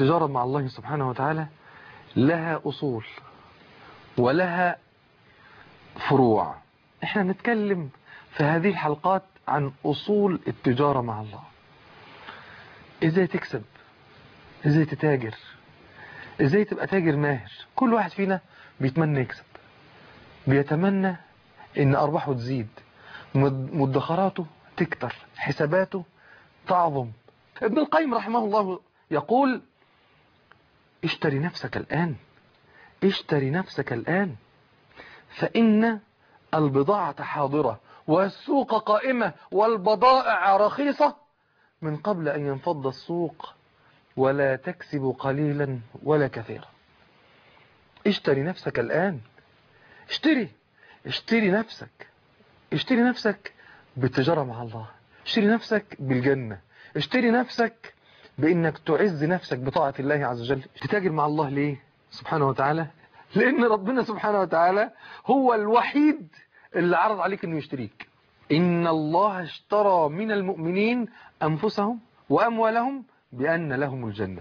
التجارة مع الله سبحانه وتعالى لها أصول ولها فروع. إحنا نتكلم في هذه الحلقات عن أصول التجارة مع الله. إزاي تكسب؟ إزاي تتاجر؟ إزاي تبقى تاجر ماهر؟ كل واحد فينا بيتمنى يكسب. بيتمنى إن أرباحه تزيد. مدخراته تكتر. حساباته تعظم. ابن القيم رحمه الله يقول اشتري نفسك الآن. اشتري نفسك الآن. فإن البضاعة حاضرة والسوق قائمة والبضائع رخيصة من قبل أن ينفض السوق ولا تكسب قليلا ولا كثيرا. اشتري نفسك الآن. اشتري. اشتري نفسك. اشتري نفسك بالتجارة مع الله. اشتري نفسك بالجنة. اشتري نفسك بإنك تعز نفسك بطاعة الله عز وجل. تتاجر مع الله ليه؟ سبحانه وتعالى. لأن ربنا سبحانه وتعالى هو الوحيد اللي عرض عليك إنه يشتريك. إن الله اشترى من المؤمنين أنفسهم وأموالهم بأن لهم الجنة.